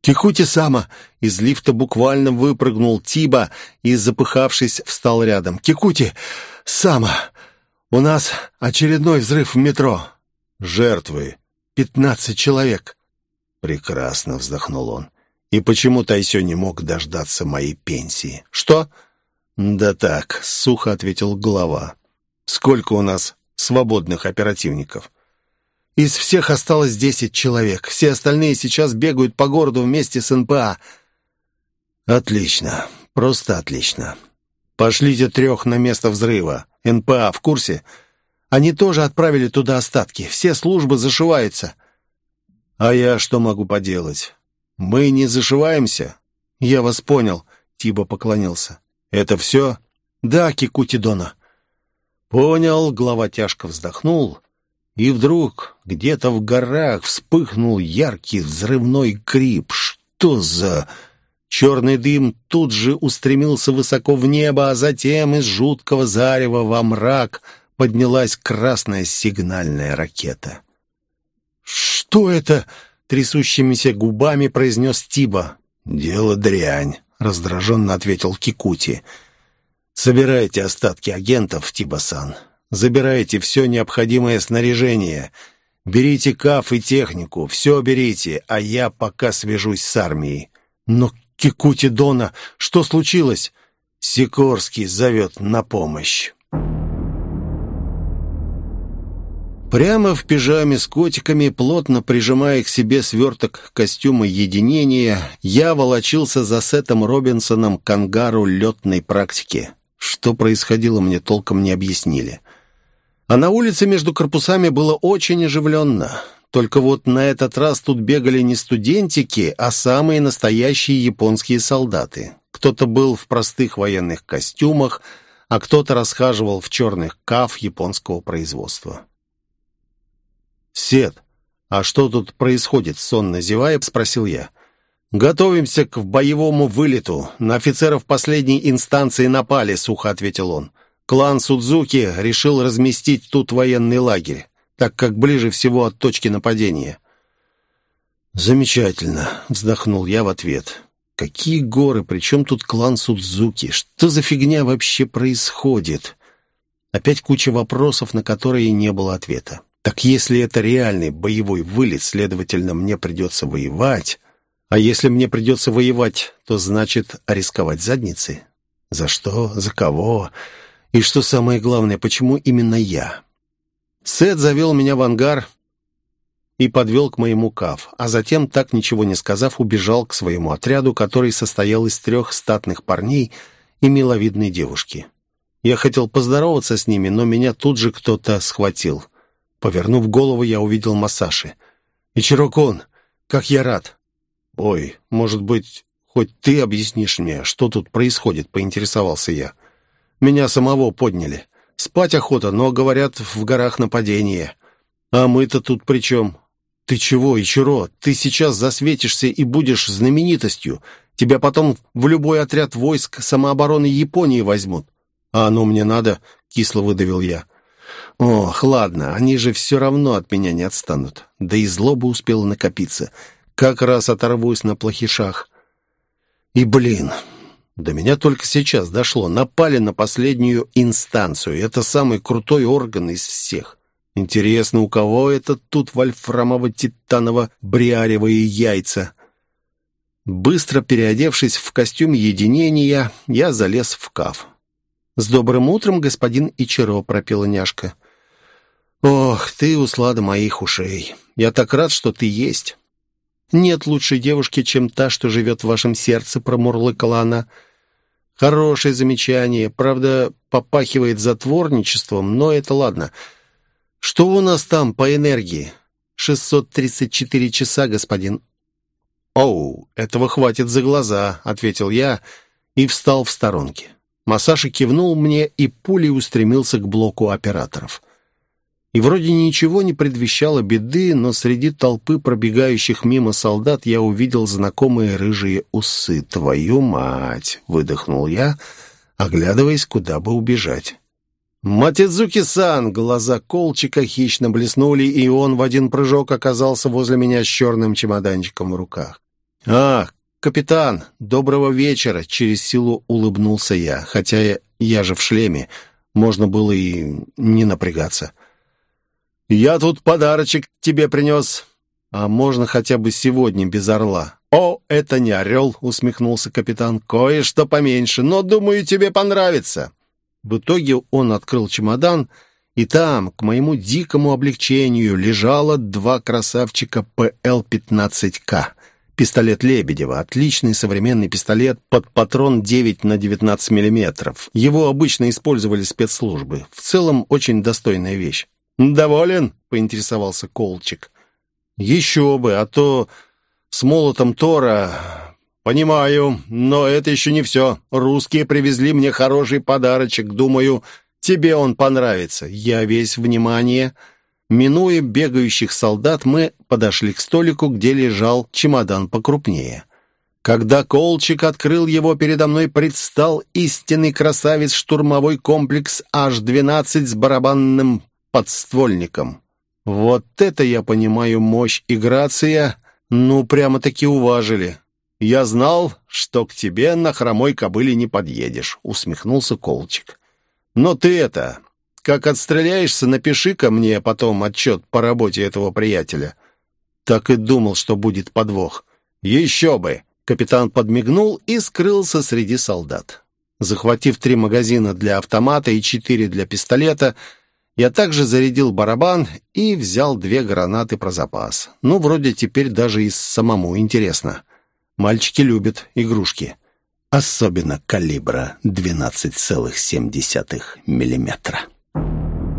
«Кикути-сама!» Из лифта буквально выпрыгнул Тиба и, запыхавшись, встал рядом. «Кикути-сама! У нас очередной взрыв в метро!» «Жертвы!» Пятнадцать человек. Прекрасно, вздохнул он. И почему Тайсё не мог дождаться моей пенсии? Что? Да так, сухо ответил глава. Сколько у нас свободных оперативников? Из всех осталось десять человек. Все остальные сейчас бегают по городу вместе с НПА. Отлично. Просто отлично. Пошлите трех на место взрыва. НПА в курсе? Они тоже отправили туда остатки. Все службы зашиваются. А я что могу поделать? Мы не зашиваемся? Я вас понял. Тиба поклонился. Это все? Да, Кикути Дона. Понял. Глава тяжко вздохнул. И вдруг где-то в горах вспыхнул яркий взрывной крип. Что за... Черный дым тут же устремился высоко в небо, а затем из жуткого зарева во мрак поднялась красная сигнальная ракета. «Что это?» — трясущимися губами произнес Тиба. «Дело дрянь», — раздраженно ответил Кикути. «Собирайте остатки агентов, Тиба-сан. Забирайте все необходимое снаряжение. Берите каф и технику, все берите, а я пока свяжусь с армией». «Но Кикути Дона, что случилось?» Сикорский зовет на помощь. Прямо в пижаме с котиками, плотно прижимая к себе сверток костюма единения, я волочился за Сетом Робинсоном к ангару летной практики. Что происходило, мне толком не объяснили. А на улице между корпусами было очень оживленно. Только вот на этот раз тут бегали не студентики, а самые настоящие японские солдаты. Кто-то был в простых военных костюмах, а кто-то расхаживал в черных каф японского производства. «Сет, а что тут происходит?» — сонно зевая, спросил я. «Готовимся к боевому вылету. На офицеров последней инстанции напали», — сухо ответил он. «Клан Судзуки решил разместить тут военный лагерь так как ближе всего от точки нападения. «Замечательно», — вздохнул я в ответ. «Какие горы? Причем тут клан Судзуки? Что за фигня вообще происходит?» Опять куча вопросов, на которые не было ответа. Так если это реальный боевой вылет, следовательно, мне придется воевать. А если мне придется воевать, то значит рисковать задницей. За что? За кого? И что самое главное, почему именно я? Сет завел меня в ангар и подвел к моему каф, а затем, так ничего не сказав, убежал к своему отряду, который состоял из трех статных парней и миловидной девушки. Я хотел поздороваться с ними, но меня тут же кто-то схватил. Повернув голову, я увидел Масаши. «Ичирокон, как я рад!» «Ой, может быть, хоть ты объяснишь мне, что тут происходит?» — поинтересовался я. «Меня самого подняли. Спать охота, но, говорят, в горах нападение. А мы-то тут при чем? Ты чего, Ичиро? Ты сейчас засветишься и будешь знаменитостью. Тебя потом в любой отряд войск самообороны Японии возьмут. А оно мне надо, кисло выдавил я. Ох, ладно, они же все равно от меня не отстанут. Да и злоба успела накопиться. Как раз оторвусь на плохишах. И, блин, до меня только сейчас дошло. Напали на последнюю инстанцию. Это самый крутой орган из всех. Интересно, у кого это тут вольфрамово-титаново-бриаревые яйца? Быстро переодевшись в костюм единения, я залез в каф. «С добрым утром, господин Ичиро», — пропела няшка. «Ох, ты услада моих ушей. Я так рад, что ты есть». «Нет лучшей девушки, чем та, что живет в вашем сердце», — промурлыкала она. «Хорошее замечание. Правда, попахивает затворничеством, но это ладно. Что у нас там по энергии?» «634 часа, господин». «Оу, этого хватит за глаза», — ответил я и встал в сторонке. Масаши кивнул мне и пулей устремился к блоку операторов. И вроде ничего не предвещало беды, но среди толпы пробегающих мимо солдат я увидел знакомые рыжие усы. «Твою мать!» — выдохнул я, оглядываясь, куда бы убежать. «Матидзуки-сан!» Глаза Колчика хищно блеснули, и он в один прыжок оказался возле меня с черным чемоданчиком в руках. «А, капитан, доброго вечера!» Через силу улыбнулся я, хотя я, же в шлеме. Можно было и не напрягаться. «Я тут подарочек тебе принес. А можно хотя бы сегодня без орла?» «О, это не орел», — усмехнулся капитан. «Кое-что поменьше, но, думаю, тебе понравится». В итоге он открыл чемодан И там, к моему дикому облегчению, лежало два красавчика ПЛ-15К. Пистолет Лебедева. Отличный современный пистолет под патрон 9 на 19 миллиметров. Его обычно использовали спецслужбы. В целом, очень достойная вещь. «Доволен?» — поинтересовался Колчик. «Еще бы, а то с молотом Тора...» «Понимаю, но это еще не все. Русские привезли мне хороший подарочек. Думаю, тебе он понравится. Я весь внимание...» Минуя бегающих солдат, мы подошли к столику, где лежал чемодан покрупнее. Когда Колчик открыл его, передо мной предстал истинный красавец штурмовой комплекс H-12 с барабанным подствольником. Вот это я понимаю мощь и грация, ну, прямо-таки уважили. Я знал, что к тебе на хромой кобыле не подъедешь, усмехнулся Колчик. Но ты это, как отстреляешься, напиши-ка мне потом отчет по работе этого приятеля». Так и думал, что будет подвох. «Еще бы!» Капитан подмигнул и скрылся среди солдат. Захватив три магазина для автомата и четыре для пистолета, я также зарядил барабан и взял две гранаты про запас. Ну, вроде теперь даже и самому интересно. Мальчики любят игрушки. Особенно калибра 12,7 миллиметра. 何?